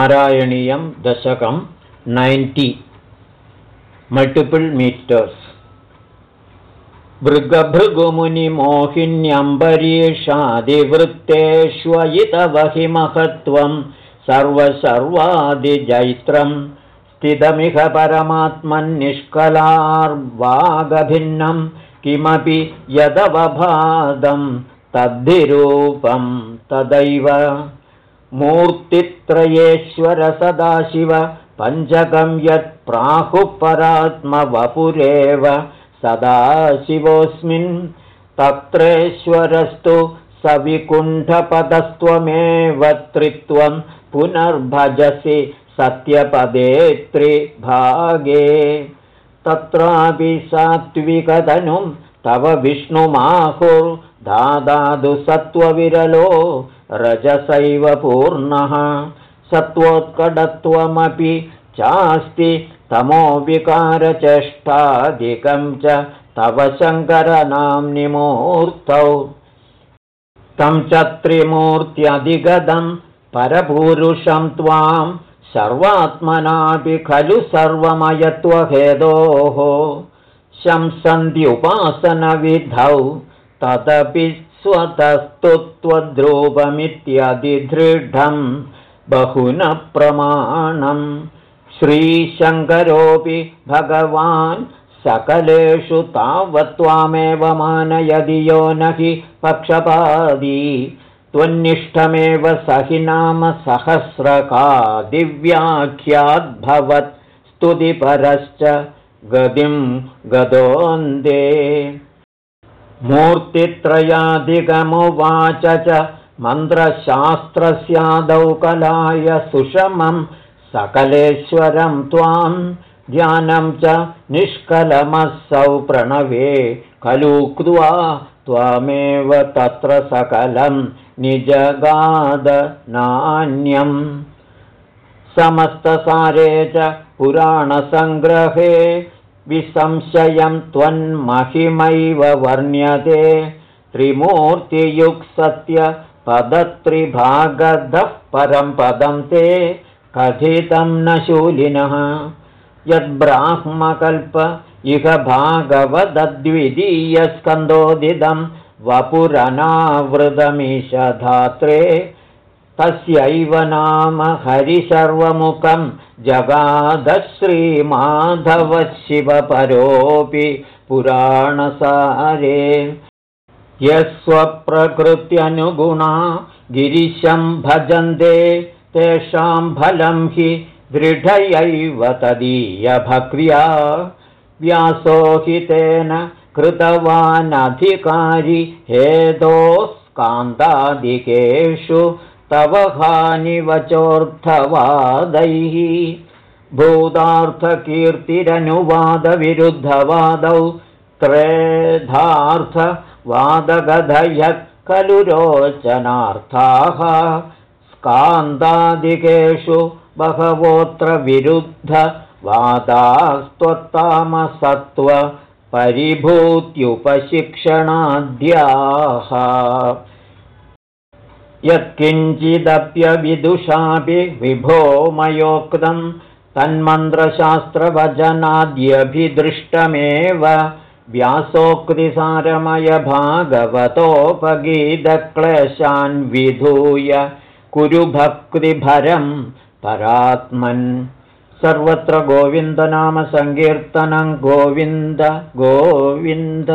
नारायणीयं दशकं ninety. Multiple metres. भृगभृगुमुनिमोहिन्यम्बरीषादिवृत्तेष्वयितवहिमहत्त्वं सर्वसर्वादिजैत्रं स्थितमिह परमात्मन्निष्कलार्वागभिन्नं किमपि यदवभादं तद्धिरूपं तदैव मूर्तित्रयेश्वर सदाशिव पञ्चकं यत् प्राहुपरात्मवपुरेव सदाशिवोऽस्मिन्। तत्रेश्वरस्तु सविकुण्ठपदस्त्वमेव त्रित्वं पुनर्भजसि सत्यपदे त्रिभागे। तत्रापि सात्विकतनुं तव विष्णुमाहुर्दादादु सत्त्वविरलो रजसैव पूर्णः सत्त्वोत्कडत्वमपि चास्ति तमो विकारचेष्टादिकं च तव शङ्करनाम्निमूर्तौ तं च त्रिमूर्त्यधिगतं परपुरुषं त्वां सर्वात्मनापि खलु सर्वमयत्वहेदोः शंसन्त्युपासनविधौ तदपि स्वतस्तु त्वद्रूपमित्यधिदृढं बहुनः प्रमाणम् श्रीशङ्करोऽपि भगवान् सकलेषु तावत्त्वामेव मानयदि यो न हि पक्षपादी त्वन्निष्ठमेव स हि नाम सहस्रका दिव्याख्याद्भवत् स्तुतिपरश्च गतिं गदोन्दे मूर्तित्रयाधिगमुवाच च मन्त्रशास्त्रस्यादौ कलाय सुषमम् सकलेश्वरं त्वां ध्यानं च निष्कलमसौ प्रणवे खलुक्त्वा त्वामेव तत्र सकलं निजगादनान्यम्। समस्तसारे च पुराणसङ्ग्रहे विसंशयं त्वन्महिमैव वर्ण्यते त्रिमूर्तियुक्सत्यपदत्रिभागधः परं पदं ते कथितं न शूलिनः। यद्ब्राह्मकल्प इह भागवदद्वितीयस्कन्दोदितं वपुरनावृतमीशधात्रे तस्यैव नाम हरिशर्वमुखं जगादश्रीमाधवशिवपरोऽपि पुराणसारे। यस्वप्रकृत्यनुगुणा गिरिशं भजन्ते तेषां फलं हि दृढयैव तदीयभक्र्या व्यासो हि तेन कृतवानधिकारी हेदोस्कान्तादिकेषु तव हानिवचोऽर्थवादैः भूतार्थकीर्तिरनुवादविरुद्धवादौ त्रेधार्थवादगधयः खलु रोचनार्थाः। कान्तादिकेषु बहवोऽत्र विरुद्धवादास्त्वत्तामसत्त्वपरिभूत्युपशिक्षणाद्याः यत्किञ्चिदप्यविदुषापि विभो मयोक्तं तन्मन्त्रशास्त्रभजनाद्यभिदृष्टमेव व्यासोक्तिसारमयभागवतोपगीतक्लेशान् विधूय कुरु भक्तिभरं परात्मन्। सर्वत्र गोविन्दनामसङ्कीर्तनं गोविन्द गोविन्द